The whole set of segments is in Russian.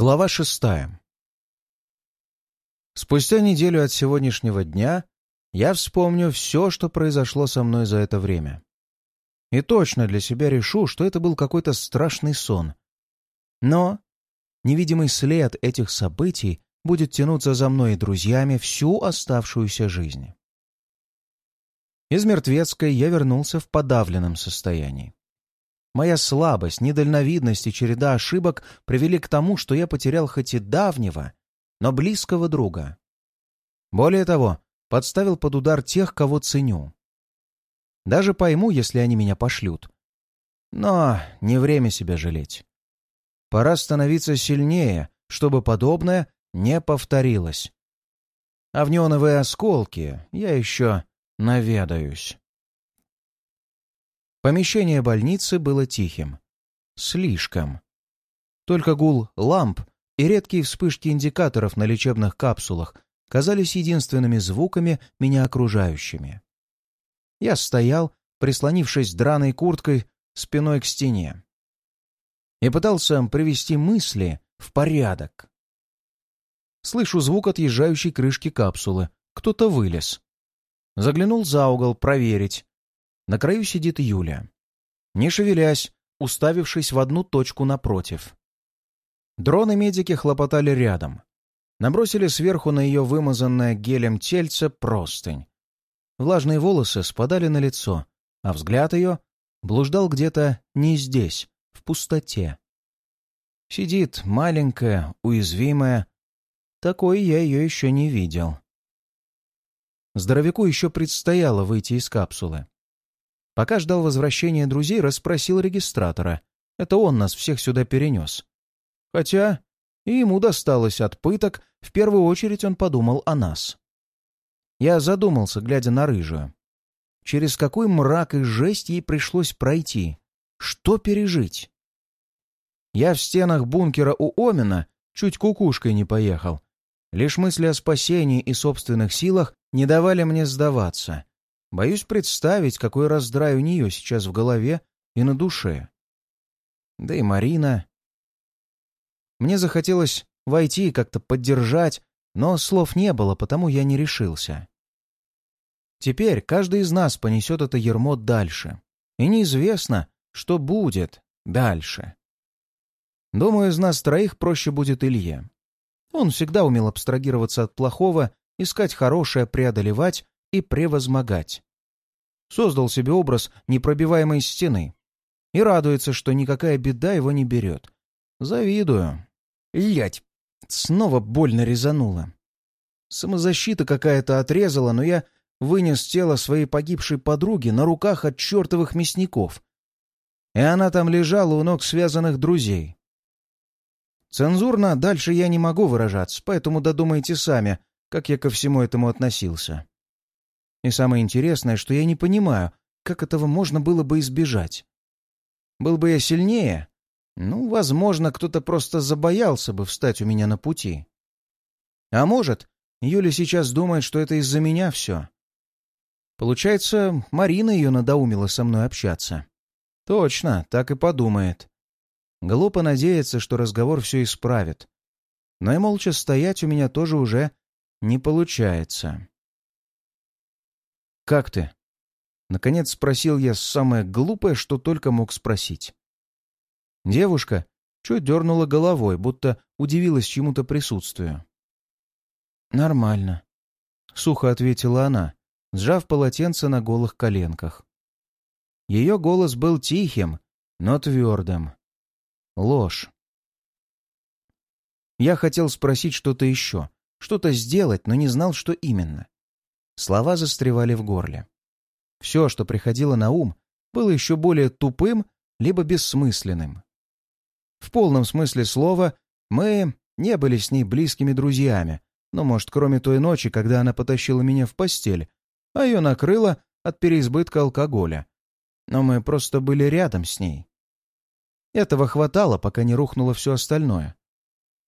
Глава шестая. Спустя неделю от сегодняшнего дня я вспомню все, что произошло со мной за это время. И точно для себя решу, что это был какой-то страшный сон. Но невидимый след этих событий будет тянуться за мной и друзьями всю оставшуюся жизнь. Из Мертвецкой я вернулся в подавленном состоянии. Моя слабость, недальновидность и череда ошибок привели к тому, что я потерял хоть и давнего, но близкого друга. Более того, подставил под удар тех, кого ценю. Даже пойму, если они меня пошлют. Но не время себя жалеть. Пора становиться сильнее, чтобы подобное не повторилось. А в неоновые осколки я еще наведаюсь. Помещение больницы было тихим. Слишком. Только гул ламп и редкие вспышки индикаторов на лечебных капсулах казались единственными звуками, меня окружающими. Я стоял, прислонившись драной курткой спиной к стене, и пытался привести мысли в порядок. Слышу звук отъезжающей крышки капсулы. Кто-то вылез. Заглянул за угол проверить, на краю сидит Юля. Не шевелясь, уставившись в одну точку напротив. Дроны-медики хлопотали рядом. Набросили сверху на ее вымазанное гелем тельце простынь. Влажные волосы спадали на лицо, а взгляд ее блуждал где-то не здесь, в пустоте. Сидит маленькая, уязвимая. Такой я ее еще не видел. Здоровяку еще предстояло выйти из капсулы. Пока ждал возвращения друзей, расспросил регистратора. Это он нас всех сюда перенес. Хотя и ему досталось от пыток, в первую очередь он подумал о нас. Я задумался, глядя на рыжую. Через какой мрак и жесть ей пришлось пройти? Что пережить? Я в стенах бункера у Омина чуть кукушкой не поехал. Лишь мысли о спасении и собственных силах не давали мне сдаваться. Боюсь представить, какой раздрай у нее сейчас в голове и на душе. Да и Марина. Мне захотелось войти и как-то поддержать, но слов не было, потому я не решился. Теперь каждый из нас понесет это ермо дальше. И неизвестно, что будет дальше. Думаю, из нас троих проще будет Илье. Он всегда умел абстрагироваться от плохого, искать хорошее, преодолевать и превозмогать. Создал себе образ непробиваемой стены и радуется, что никакая беда его не берет. Завидую. Ять! Снова больно резануло. Самозащита какая-то отрезала, но я вынес тело своей погибшей подруги на руках от чертовых мясников. И она там лежала у ног связанных друзей. Цензурно дальше я не могу выражаться, поэтому додумайте сами, как я ко всему этому относился. И самое интересное, что я не понимаю, как этого можно было бы избежать. Был бы я сильнее, ну, возможно, кто-то просто забоялся бы встать у меня на пути. А может, Юля сейчас думает, что это из-за меня все. Получается, Марина ее надоумила со мной общаться. Точно, так и подумает. Глупо надеяться, что разговор все исправит. Но и молча стоять у меня тоже уже не получается. «Как ты?» Наконец спросил я самое глупое, что только мог спросить. Девушка чуть дернула головой, будто удивилась чему-то присутствию. «Нормально», — сухо ответила она, сжав полотенце на голых коленках. Ее голос был тихим, но твердым. Ложь. Я хотел спросить что-то еще, что-то сделать, но не знал, что именно. Слова застревали в горле. Все, что приходило на ум, было еще более тупым либо бессмысленным. В полном смысле слова мы не были с ней близкими друзьями, но, может, кроме той ночи, когда она потащила меня в постель, а ее накрыло от переизбытка алкоголя. Но мы просто были рядом с ней. Этого хватало, пока не рухнуло все остальное.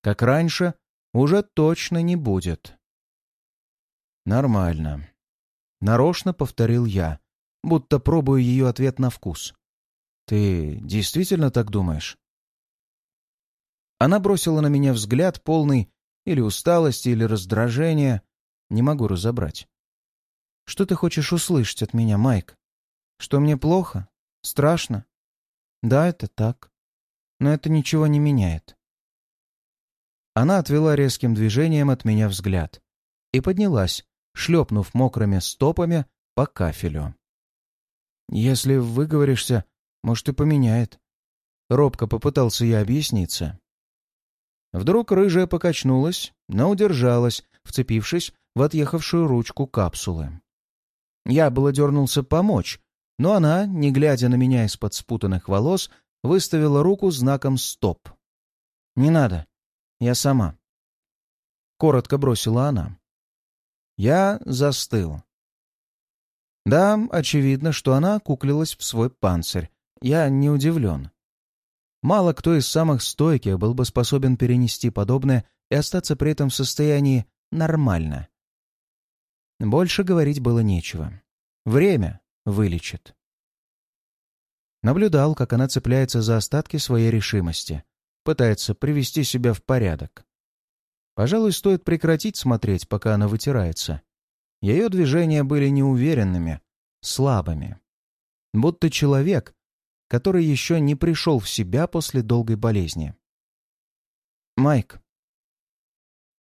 Как раньше, уже точно не будет. «Нормально». Нарочно повторил я, будто пробую ее ответ на вкус. «Ты действительно так думаешь?» Она бросила на меня взгляд, полный или усталости, или раздражения. Не могу разобрать. «Что ты хочешь услышать от меня, Майк? Что мне плохо? Страшно?» «Да, это так. Но это ничего не меняет». Она отвела резким движением от меня взгляд и поднялась, шлепнув мокрыми стопами по кафелю. «Если выговоришься, может, и поменяет». Робко попытался я объясниться. Вдруг рыжая покачнулась, но удержалась, вцепившись в отъехавшую ручку капсулы. Я было дернулся помочь, но она, не глядя на меня из-под спутанных волос, выставила руку знаком «Стоп». «Не надо. Я сама». Коротко бросила она. Я застыл. Да, очевидно, что она куклилась в свой панцирь. Я не удивлен. Мало кто из самых стойких был бы способен перенести подобное и остаться при этом в состоянии нормально. Больше говорить было нечего. Время вылечит. Наблюдал, как она цепляется за остатки своей решимости, пытается привести себя в порядок. Пожалуй, стоит прекратить смотреть, пока она вытирается. Ее движения были неуверенными, слабыми. Будто человек, который еще не пришел в себя после долгой болезни. «Майк».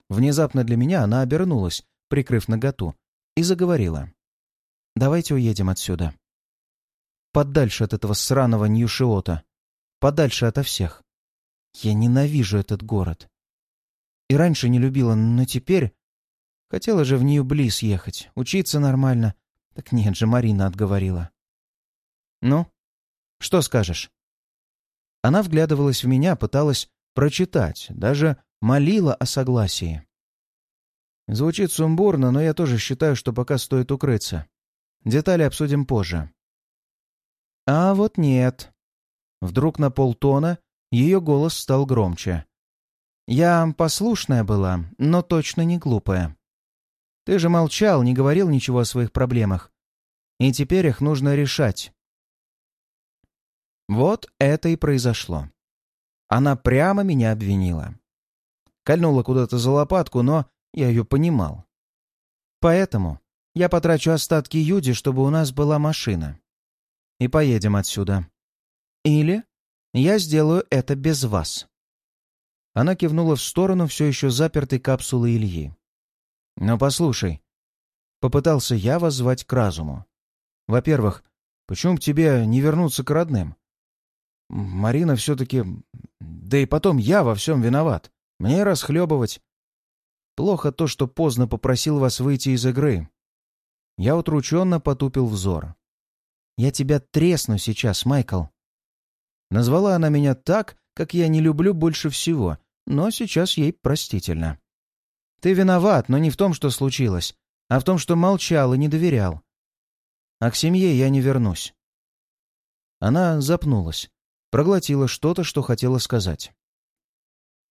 Внезапно для меня она обернулась, прикрыв наготу, и заговорила. «Давайте уедем отсюда. Подальше от этого сраного Ньюшиота. Подальше ото всех. Я ненавижу этот город. И раньше не любила, но теперь... Хотела же в Нью-Близ ехать, учиться нормально. Так нет же, Марина отговорила. «Ну, что скажешь?» Она вглядывалась в меня, пыталась прочитать, даже молила о согласии. Звучит сумбурно, но я тоже считаю, что пока стоит укрыться. Детали обсудим позже. А вот нет. Вдруг на полтона ее голос стал громче. Я послушная была, но точно не глупая. Ты же молчал, не говорил ничего о своих проблемах. И теперь их нужно решать. Вот это и произошло. Она прямо меня обвинила. Кольнула куда-то за лопатку, но я ее понимал. Поэтому я потрачу остатки Юди, чтобы у нас была машина. И поедем отсюда. Или я сделаю это без вас. Она кивнула в сторону все еще запертой капсулы Ильи. «Но послушай». Попытался я воззвать к разуму. «Во-первых, почему бы тебе не вернуться к родным? Марина все-таки... Да и потом я во всем виноват. Мне расхлебывать. Плохо то, что поздно попросил вас выйти из игры. Я утрученно потупил взор. Я тебя тресну сейчас, Майкл. Назвала она меня так, как я не люблю больше всего, но сейчас ей простительно. Ты виноват, но не в том, что случилось, а в том, что молчал и не доверял. А к семье я не вернусь. Она запнулась, проглотила что-то, что хотела сказать.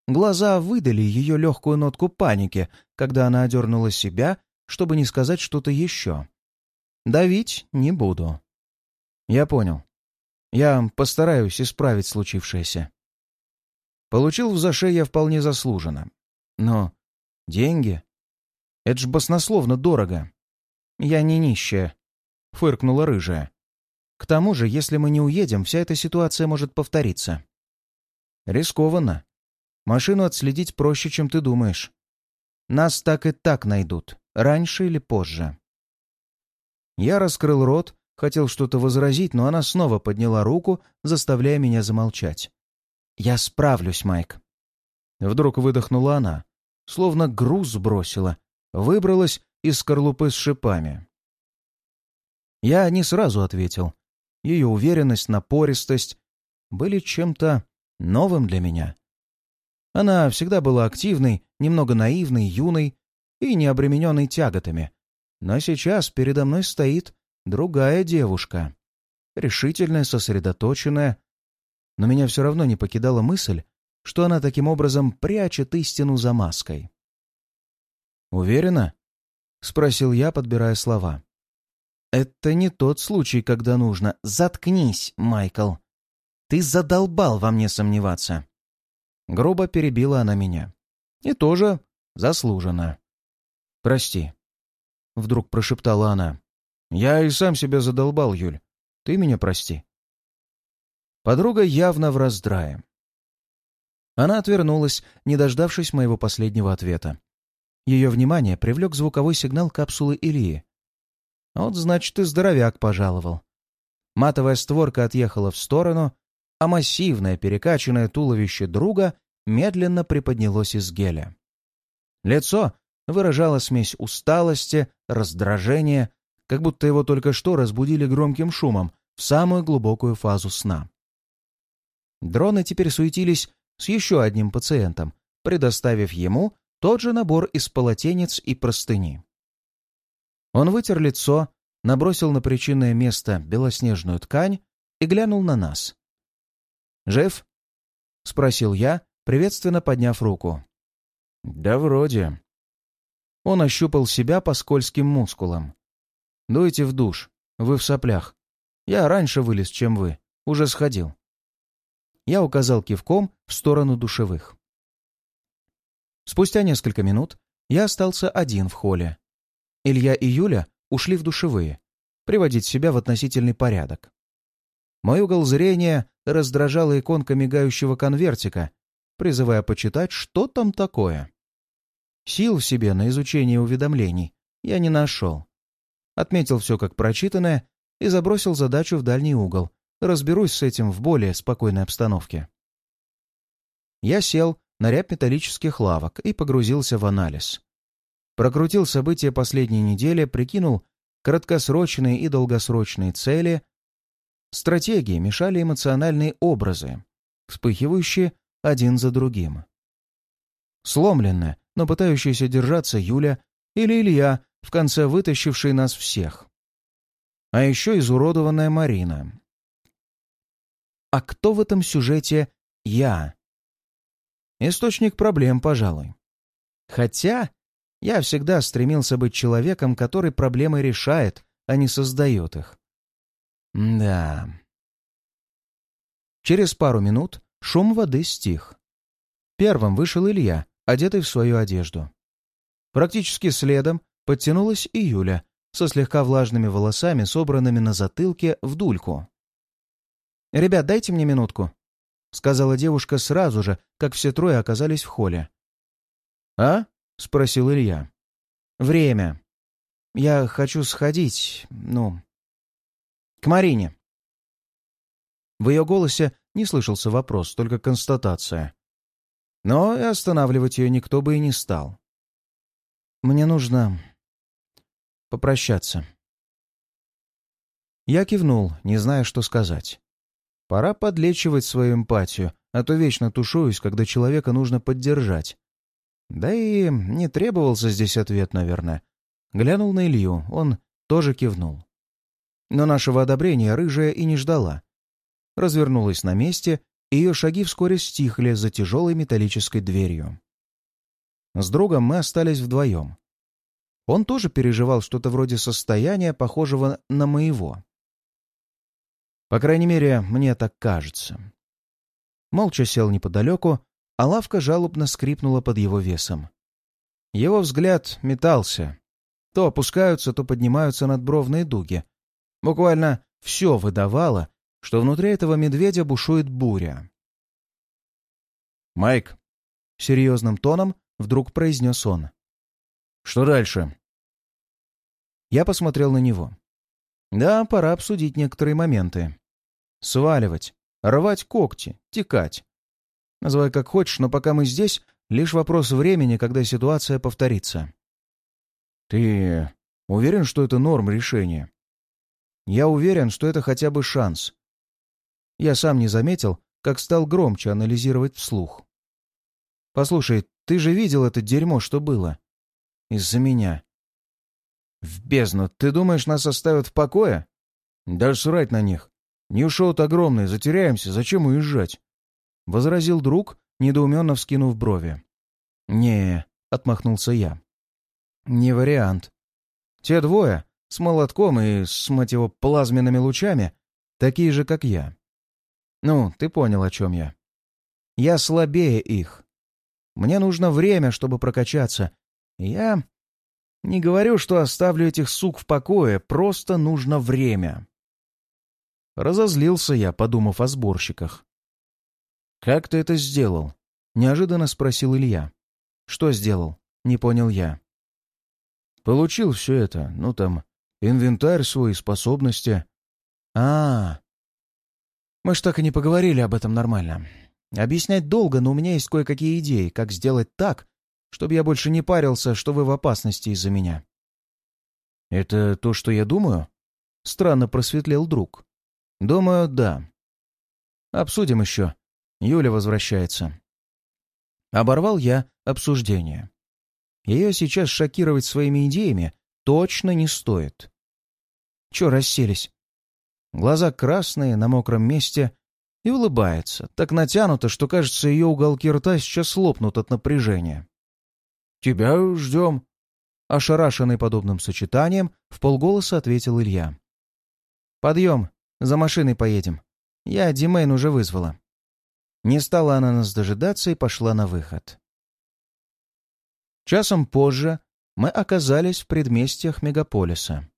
Глаза выдали ее легкую нотку паники, когда она одернула себя, чтобы не сказать что-то еще. Давить не буду. Я понял. Я постараюсь исправить случившееся. Получил в заше я вполне заслуженно. Но деньги? Это ж баснословно дорого. Я не нищая, — фыркнула рыжая. К тому же, если мы не уедем, вся эта ситуация может повториться. Рискованно. Машину отследить проще, чем ты думаешь. Нас так и так найдут, раньше или позже. Я раскрыл рот, хотел что-то возразить, но она снова подняла руку, заставляя меня замолчать. «Я справлюсь, Майк». Вдруг выдохнула она, словно груз сбросила, выбралась из скорлупы с шипами. Я не сразу ответил, ее уверенность, напористость были чем-то новым для меня. Она всегда была активной, немного наивной, юной и не обремененной тяготами. Но сейчас передо мной стоит другая девушка. Решительная, сосредоточенная. Но меня все равно не покидала мысль, что она таким образом прячет истину за маской. «Уверена?» — спросил я, подбирая слова. «Это не тот случай, когда нужно. Заткнись, Майкл. Ты задолбал во мне сомневаться. Грубо перебила она меня. И тоже заслуженно. «Прости», — вдруг прошептала она. «Я и сам себя задолбал, Юль. Ты меня прости». Подруга явно в раздрае. Она отвернулась, не дождавшись моего последнего ответа. Ее внимание привлек звуковой сигнал капсулы Ильи. Вот, значит, и здоровяк пожаловал. Матовая створка отъехала в сторону, а массивное перекачанное туловище друга медленно приподнялось из геля. Лицо выражало смесь усталости, раздражения, как будто его только что разбудили громким шумом в самую глубокую фазу сна. Дроны теперь суетились с еще одним пациентом, предоставив ему тот же набор из полотенец и простыни. Он вытер лицо, набросил на причинное место белоснежную ткань и глянул на нас. «Жив?» — спросил я, приветственно подняв руку. «Да вроде». Он ощупал себя по скользким мускулам. «Дуйте в душ. Вы в соплях. Я раньше вылез, чем вы. Уже сходил». Я указал кивком в сторону душевых. Спустя несколько минут я остался один в холле. Илья и Юля ушли в душевые, приводить себя в относительный порядок. Мой угол зрения раздражала иконка мигающего конвертика, призывая почитать, что там такое. Сил в себе на изучение уведомлений я не нашел. Отметил все как прочитанное и забросил задачу в дальний угол. Разберусь с этим в более спокойной обстановке. Я сел на ряд металлических лавок и погрузился в анализ. Прокрутил события последней недели, прикинул краткосрочные и долгосрочные цели. Стратегии мешали эмоциональные образы, вспыхивающие один за другим. Сломленная, но пытающаяся держаться Юля или Илья, в конце вытащивший нас всех. А еще изуродованная Марина. А кто в этом сюжете я? Источник проблем, пожалуй. Хотя я всегда стремился быть человеком, который проблемы решает, а не создает их. Да. Через пару минут шум воды стих. Первым вышел Илья, одетый в свою одежду. Практически следом подтянулась и Юля со слегка влажными волосами, собранными на затылке в дульку. «Ребят, дайте мне минутку», — сказала девушка сразу же, как все трое оказались в холле. «А?» — спросил Илья. «Время. Я хочу сходить, ну, к Марине». В ее голосе не слышался вопрос, только констатация. Но и останавливать ее никто бы и не стал. «Мне нужно попрощаться». Я кивнул, не зная, что сказать. Пора подлечивать свою эмпатию, а то вечно тушуюсь, когда человека нужно поддержать. Да и не требовался здесь ответ, наверное. Глянул на Илью, он тоже кивнул. Но нашего одобрения рыжая и не ждала. Развернулась на месте ее шаги вскоре стихли за тяжелой металлической дверью. С другом мы остались вдвоем. Он тоже переживал что-то вроде состояния, похожего на моего. По крайней мере, мне так кажется. Молча сел неподалеку, а лавка жалобно скрипнула под его весом. Его взгляд метался. То опускаются, то поднимаются надбровные дуги. Буквально все выдавало, что внутри этого медведя бушует буря. «Майк», — серьезным тоном вдруг произнес он. «Что дальше?» Я посмотрел на него. «Да, пора обсудить некоторые моменты. Сваливать, рвать когти, текать. Называй как хочешь, но пока мы здесь, лишь вопрос времени, когда ситуация повторится». «Ты уверен, что это норм решения?» «Я уверен, что это хотя бы шанс. Я сам не заметил, как стал громче анализировать вслух. «Послушай, ты же видел это дерьмо, что было? Из-за меня». «В бездну! Ты думаешь, нас оставят в покое?» «Даже срать на них. Ньюшоут огромный, затеряемся, зачем уезжать?» — возразил друг, недоуменно вскинув брови. «Не», — отмахнулся я. «Не вариант. Те двое, с молотком и с, мать его, плазменными лучами, такие же, как я. Ну, ты понял, о чем я. Я слабее их. Мне нужно время, чтобы прокачаться. Я не говорю, что оставлю этих сук в покое, просто нужно время. Разозлился я, подумав о сборщиках. «Как ты это сделал?» — неожиданно спросил Илья. «Что сделал?» — не понял я. «Получил все это. Ну, там, инвентарь свой, способности». А, -а, а Мы ж так и не поговорили об этом нормально. Объяснять долго, но у меня есть кое-какие идеи, как сделать так, чтобы я больше не парился, что вы в опасности из-за меня». «Это то, что я думаю?» Странно просветлел друг. «Думаю, да. Обсудим еще. Юля возвращается». Оборвал я обсуждение. Ее сейчас шокировать своими идеями точно не стоит. Че расселись? Глаза красные, на мокром месте, и улыбается, так натянуто, что, кажется, ее уголки рта сейчас лопнут от напряжения. «Тебя ждем», — ошарашенный подобным сочетанием, в полголоса ответил Илья. «Подъем, за машиной поедем. Я Димейн уже вызвала». Не стала она нас дожидаться и пошла на выход. Часом позже мы оказались в предместьях мегаполиса.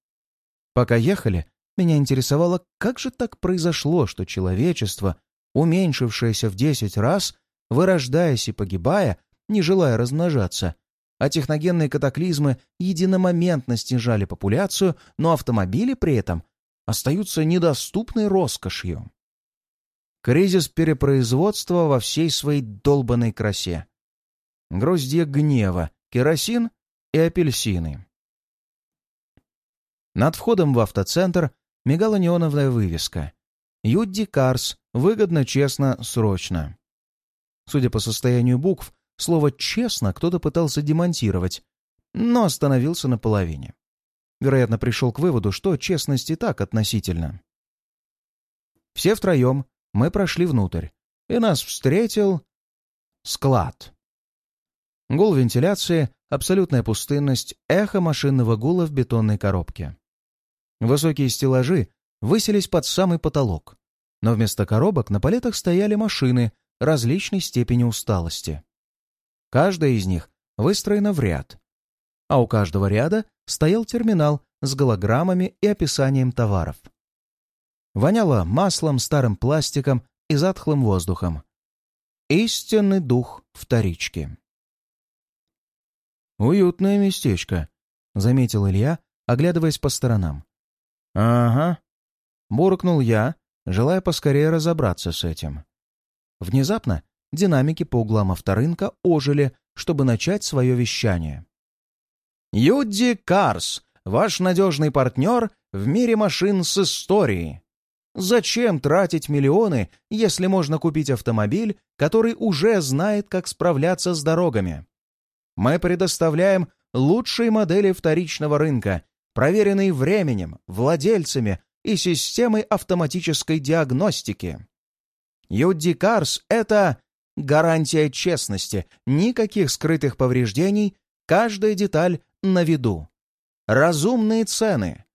Пока ехали, меня интересовало, как же так произошло, что человечество, уменьшившееся в десять раз, вырождаясь и погибая, не желая размножаться, а техногенные катаклизмы единомоментно снижали популяцию, но автомобили при этом остаются недоступной роскошью. Кризис перепроизводства во всей своей долбанной красе. Гроздья гнева, керосин и апельсины. Над входом в автоцентр мигала неоновая вывеска. «Юдди Карс. Выгодно, честно, срочно». Судя по состоянию букв, Слово «честно» кто-то пытался демонтировать, но остановился на половине. Вероятно, пришел к выводу, что честность и так относительно. Все втроем мы прошли внутрь, и нас встретил склад. Гул вентиляции, абсолютная пустынность, эхо машинного гула в бетонной коробке. Высокие стеллажи высились под самый потолок, но вместо коробок на палетах стояли машины различной степени усталости. Каждая из них выстроена в ряд. А у каждого ряда стоял терминал с голограммами и описанием товаров. Воняло маслом, старым пластиком и затхлым воздухом. Истинный дух вторички. «Уютное местечко», — заметил Илья, оглядываясь по сторонам. «Ага», — буркнул я, желая поскорее разобраться с этим. Внезапно динамики по углам авторынка ожили, чтобы начать свое вещание. «Юдди Карс, ваш надежный партнер в мире машин с историей. Зачем тратить миллионы, если можно купить автомобиль, который уже знает, как справляться с дорогами? Мы предоставляем лучшие модели вторичного рынка, проверенные временем, владельцами и системой автоматической диагностики. Юдди Карс — это Гарантия честности, никаких скрытых повреждений, каждая деталь на виду. Разумные цены.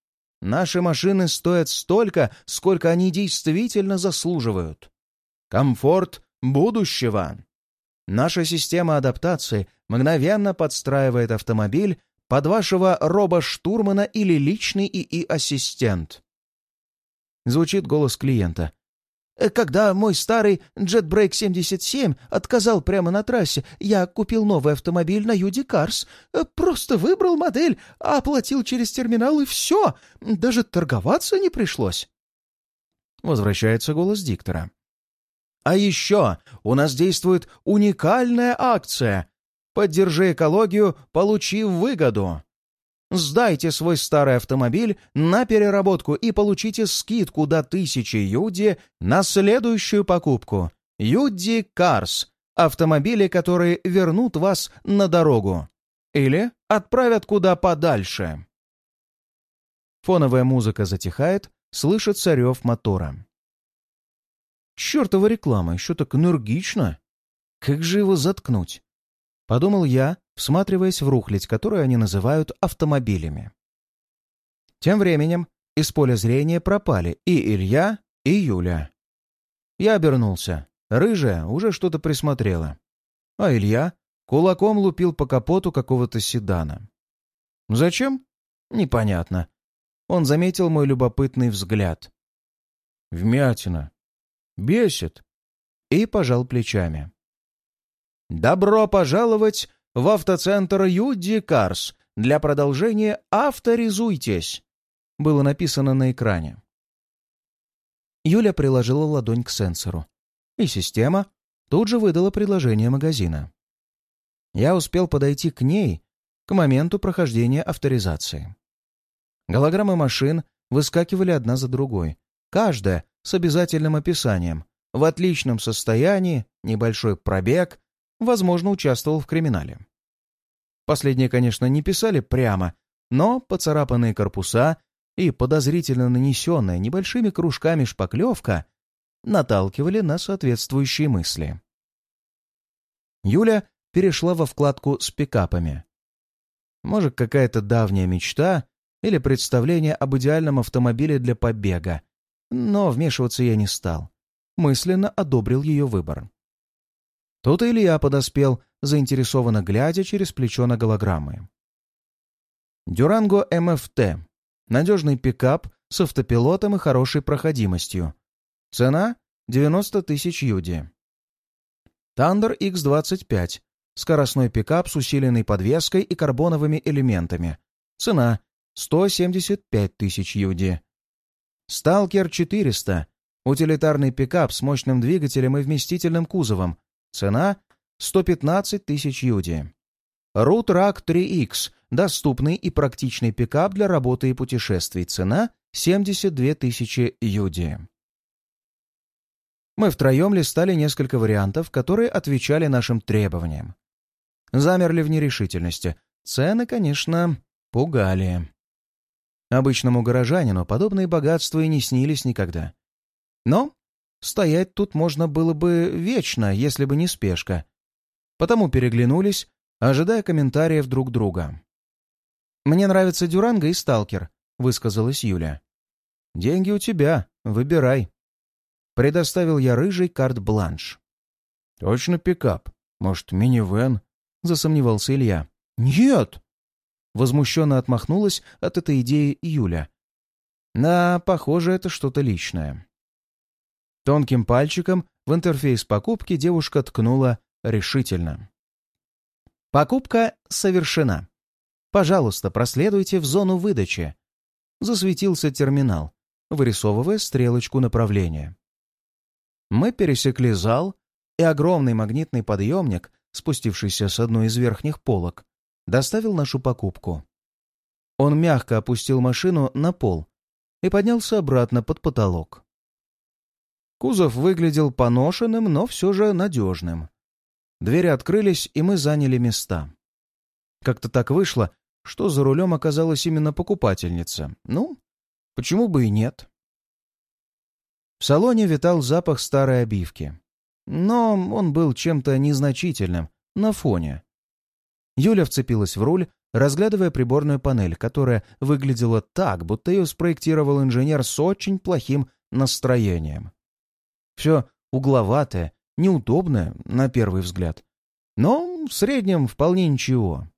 Наши машины стоят столько, сколько они действительно заслуживают. Комфорт будущего. Наша система адаптации мгновенно подстраивает автомобиль под вашего робо-штурмана или личный ИИ-ассистент. Звучит голос клиента. Э, когда мой старый JetBreak 77 отказал прямо на трассе, я купил новый автомобиль на Юди Карс. Э, просто выбрал модель, оплатил через терминал и все. Даже торговаться не пришлось. Возвращается голос диктора. А еще у нас действует уникальная акция. Поддержи экологию, получив выгоду. Сдайте свой старый автомобиль на переработку и получите скидку до 1000 юди на следующую покупку. Юди Карс – автомобили, которые вернут вас на дорогу. Или отправят куда подальше. Фоновая музыка затихает, слышится рев мотора. Чёртова реклама, еще так энергично. Как же его заткнуть? Подумал я, всматриваясь в рухлядь, которую они называют автомобилями. Тем временем из поля зрения пропали и Илья, и Юля. Я обернулся. Рыжая уже что-то присмотрела. А Илья кулаком лупил по капоту какого-то седана. Зачем? Непонятно. Он заметил мой любопытный взгляд. Вмятина. Бесит. И пожал плечами. «Добро пожаловать в автоцентр Юди Карс. Для продолжения авторизуйтесь!» Было написано на экране. Юля приложила ладонь к сенсору, и система тут же выдала предложение магазина. Я успел подойти к ней к моменту прохождения авторизации. Голограммы машин выскакивали одна за другой, каждая с обязательным описанием, в отличном состоянии, небольшой пробег, возможно, участвовал в криминале. Последние, конечно, не писали прямо, но поцарапанные корпуса и подозрительно нанесенная небольшими кружками шпаклевка наталкивали на соответствующие мысли. Юля перешла во вкладку с пикапами. Может, какая-то давняя мечта или представление об идеальном автомобиле для побега, но вмешиваться я не стал. Мысленно одобрил ее выбор. Тут Илья подоспел, заинтересованно глядя через плечо на голограммы. Дюранго МФТ Надежный пикап с автопилотом и хорошей проходимостью. Цена — 90 тысяч юди. Thunder X25. Скоростной пикап с усиленной подвеской и карбоновыми элементами. Цена — 175 тысяч юди. Сталкер 400. Утилитарный пикап с мощным двигателем и вместительным кузовом. Цена — 115 тысяч юди. Root Rack 3X доступный и практичный пикап для работы и путешествий. Цена — 72 тысячи юди. Мы втроем листали несколько вариантов, которые отвечали нашим требованиям. Замерли в нерешительности. Цены, конечно, пугали. Обычному горожанину подобные богатства и не снились никогда. Но стоять тут можно было бы вечно, если бы не спешка. Потому переглянулись, ожидая комментариев друг друга. «Мне нравится Дюранго и Сталкер», — высказалась Юля. «Деньги у тебя. Выбирай». Предоставил я рыжий карт-бланш. «Точно пикап. Может, минивэн?» — засомневался Илья. «Нет!» Возмущенно отмахнулась от этой идеи Юля. «Да, похоже, это что-то личное». Тонким пальчиком в интерфейс покупки девушка ткнула решительно. «Покупка совершена. Пожалуйста, проследуйте в зону выдачи. Засветился терминал, вырисовывая стрелочку направления. Мы пересекли зал, и огромный магнитный подъемник, спустившийся с одной из верхних полок, доставил нашу покупку. Он мягко опустил машину на пол и поднялся обратно под потолок. Кузов выглядел поношенным, но все же надежным. Двери открылись, и мы заняли места. Как-то так вышло, что за рулем оказалась именно покупательница. Ну, почему бы и нет? В салоне витал запах старой обивки. Но он был чем-то незначительным на фоне. Юля вцепилась в руль, разглядывая приборную панель, которая выглядела так, будто ее спроектировал инженер с очень плохим настроением. Все угловатое, неудобное, на первый взгляд. Но в среднем вполне ничего.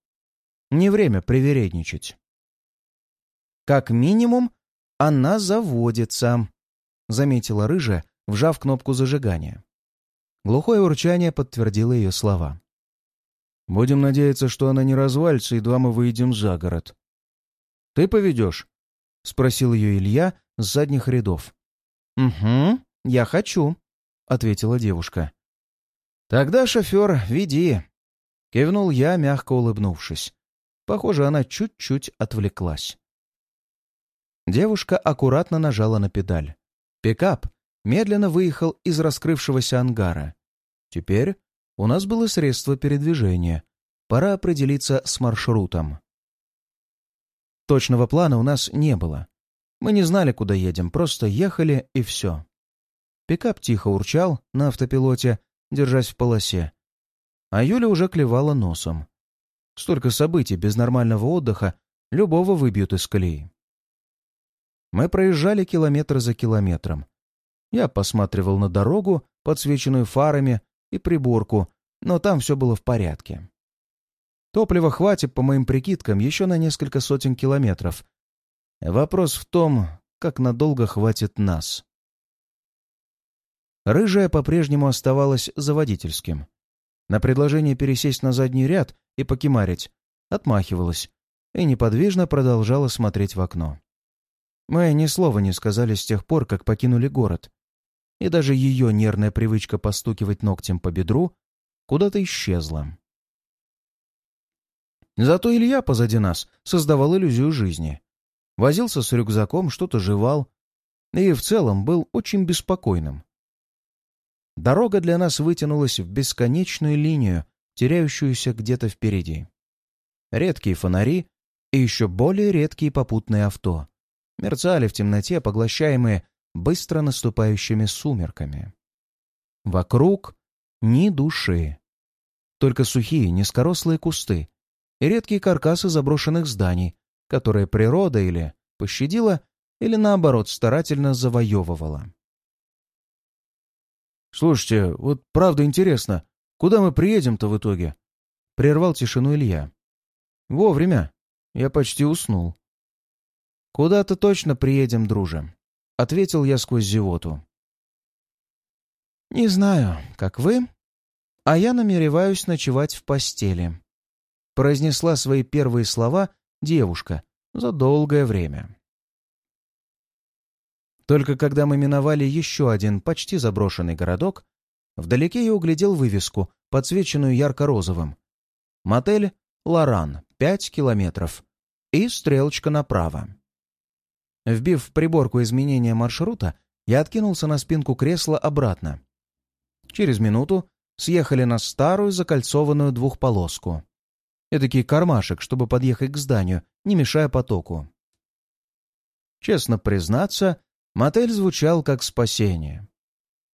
Не время привередничать. «Как минимум, она заводится», — заметила рыжая, вжав кнопку зажигания. Глухое урчание подтвердило ее слова. «Будем надеяться, что она не развалится, едва мы выйдем за город». «Ты поведешь?» — спросил ее Илья с задних рядов. «Угу, я хочу», — ответила девушка. «Тогда, шофер, веди», — кивнул я, мягко улыбнувшись. Похоже, она чуть-чуть отвлеклась. Девушка аккуратно нажала на педаль. Пикап медленно выехал из раскрывшегося ангара. Теперь у нас было средство передвижения. Пора определиться с маршрутом. Точного плана у нас не было. Мы не знали, куда едем, просто ехали и все. Пикап тихо урчал на автопилоте, держась в полосе. А Юля уже клевала носом. Столько событий без нормального отдыха любого выбьют из колеи. Мы проезжали километр за километром. Я посматривал на дорогу, подсвеченную фарами, и приборку, но там все было в порядке. Топлива хватит, по моим прикидкам, еще на несколько сотен километров. Вопрос в том, как надолго хватит нас. Рыжая по-прежнему оставалась за водительским. На предложение пересесть на задний ряд и покемарить отмахивалась и неподвижно продолжала смотреть в окно. Мы ни слова не сказали с тех пор, как покинули город. И даже ее нервная привычка постукивать ногтем по бедру куда-то исчезла. Зато Илья позади нас создавал иллюзию жизни. Возился с рюкзаком, что-то жевал и в целом был очень беспокойным. Дорога для нас вытянулась в бесконечную линию, теряющуюся где-то впереди. Редкие фонари и еще более редкие попутные авто мерцали в темноте, поглощаемые быстро наступающими сумерками. Вокруг ни души. Только сухие, низкорослые кусты и редкие каркасы заброшенных зданий, которые природа или пощадила, или наоборот старательно завоевывала. «Слушайте, вот правда интересно, куда мы приедем-то в итоге?» Прервал тишину Илья. «Вовремя. Я почти уснул». «Куда-то точно приедем, друже», — ответил я сквозь зевоту. «Не знаю, как вы, а я намереваюсь ночевать в постели», — произнесла свои первые слова девушка за долгое время. Только когда мы миновали еще один почти заброшенный городок, вдалеке я углядел вывеску, подсвеченную ярко-розовым. Мотель «Лоран», пять километров. И стрелочка направо. Вбив в приборку изменения маршрута, я откинулся на спинку кресла обратно. Через минуту съехали на старую закольцованную двухполоску. Эдакий кармашек, чтобы подъехать к зданию, не мешая потоку. Честно признаться, Мотель звучал как спасение.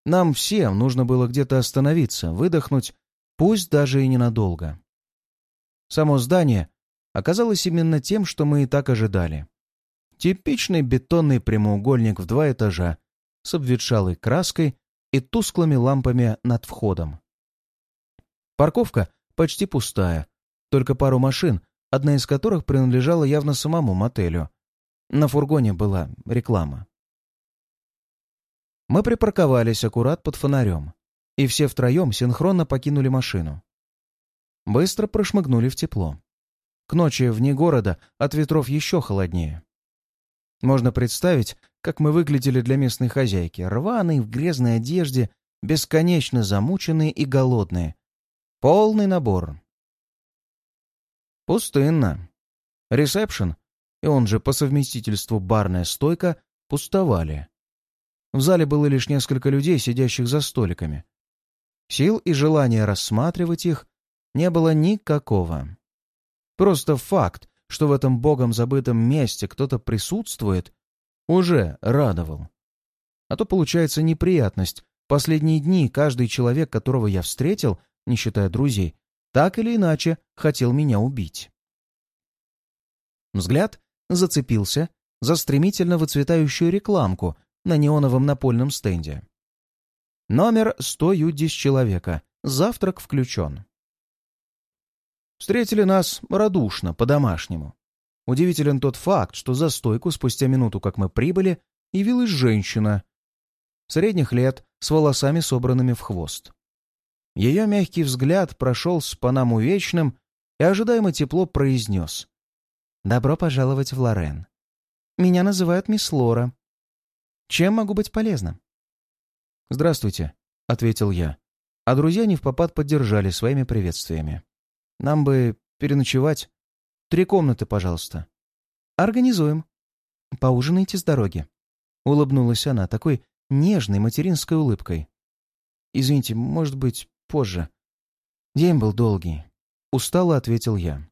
Нам всем нужно было где-то остановиться, выдохнуть, пусть даже и ненадолго. Само здание оказалось именно тем, что мы и так ожидали. Типичный бетонный прямоугольник в два этажа с обветшалой краской и тусклыми лампами над входом. Парковка почти пустая, только пару машин, одна из которых принадлежала явно самому мотелю. На фургоне была реклама. Мы припарковались аккурат под фонарем, и все втроем синхронно покинули машину. Быстро прошмыгнули в тепло. К ночи вне города от ветров еще холоднее. Можно представить, как мы выглядели для местной хозяйки, рваные в грязной одежде, бесконечно замученные и голодные. Полный набор. Пустынно. Ресепшн, и он же по совместительству барная стойка, пустовали. В зале было лишь несколько людей, сидящих за столиками. Сил и желания рассматривать их не было никакого. Просто факт, что в этом богом забытом месте кто-то присутствует, уже радовал. А то получается неприятность. Последние дни каждый человек, которого я встретил, не считая друзей, так или иначе хотел меня убить. Взгляд зацепился за стремительно выцветающую рекламку, на неоновом напольном стенде. Номер 100 юдис человека. Завтрак включен. Встретили нас радушно, по-домашнему. Удивителен тот факт, что за стойку спустя минуту, как мы прибыли, явилась женщина. Средних лет, с волосами собранными в хвост. Ее мягкий взгляд прошел с по нам увечным и ожидаемо тепло произнес. «Добро пожаловать в Лорен. Меня называют мисс Лора. Чем могу быть полезна?» «Здравствуйте», — ответил я. А друзья не в попад поддержали своими приветствиями. «Нам бы переночевать. Три комнаты, пожалуйста». «Организуем. Поужинайте с дороги», — улыбнулась она такой нежной материнской улыбкой. «Извините, может быть, позже. День был долгий», — устало ответил я.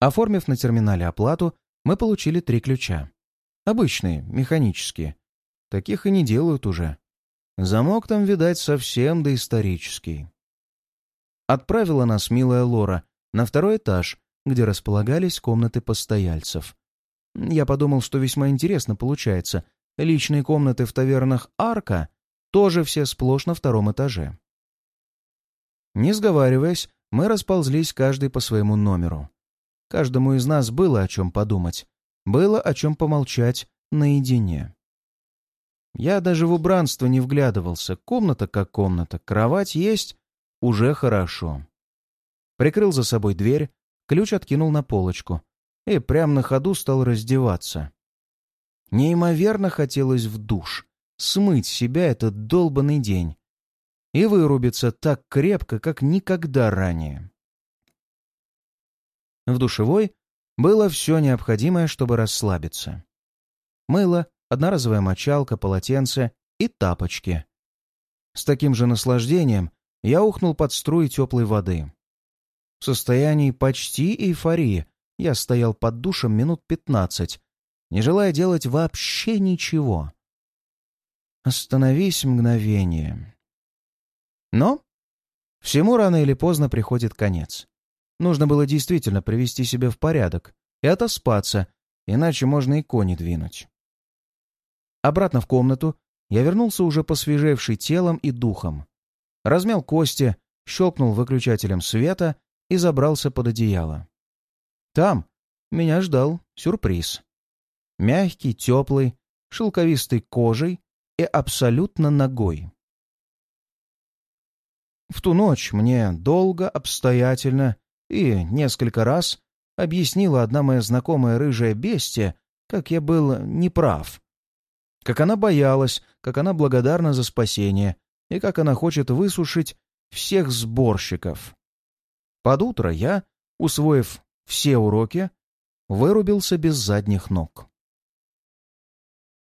Оформив на терминале оплату, мы получили три ключа. Обычные, механические. Таких и не делают уже. Замок там, видать, совсем доисторический. Отправила нас милая Лора на второй этаж, где располагались комнаты постояльцев. Я подумал, что весьма интересно получается, личные комнаты в тавернах «Арка» тоже все сплошь на втором этаже. Не сговариваясь, мы расползлись каждый по своему номеру. Каждому из нас было о чем подумать, было о чем помолчать наедине. Я даже в убранство не вглядывался. Комната как комната, кровать есть — уже хорошо. Прикрыл за собой дверь, ключ откинул на полочку и прямо на ходу стал раздеваться. Неимоверно хотелось в душ, смыть себя этот долбанный день и вырубиться так крепко, как никогда ранее. В душевой было все необходимое, чтобы расслабиться. Мыло, одноразовая мочалка, полотенце и тапочки. С таким же наслаждением я ухнул под струи теплой воды. В состоянии почти эйфории я стоял под душем минут пятнадцать, не желая делать вообще ничего. Остановись мгновение. Но всему рано или поздно приходит конец. Нужно было действительно привести себя в порядок и отоспаться, иначе можно и кони двинуть. Обратно в комнату я вернулся уже посвежевший телом и духом. Размял кости, щелкнул выключателем света и забрался под одеяло. Там меня ждал сюрприз. Мягкий, теплый, шелковистой кожей и абсолютно ногой. В ту ночь мне долго, обстоятельно и несколько раз объяснила одна моя знакомая рыжая бестия, как я был неправ. Как она боялась, как она благодарна за спасение и как она хочет высушить всех сборщиков. Под утро я, усвоив все уроки, вырубился без задних ног.